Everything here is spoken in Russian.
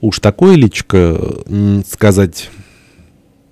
Уж такое личко, сказать,